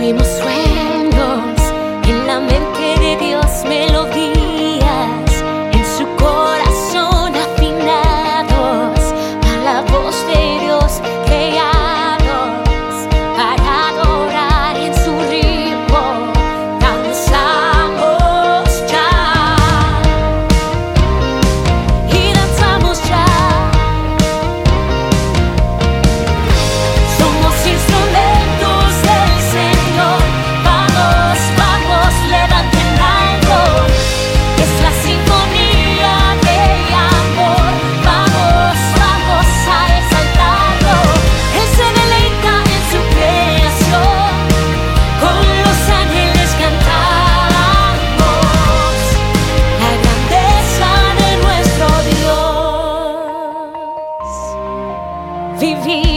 Fuimos sueños vivi.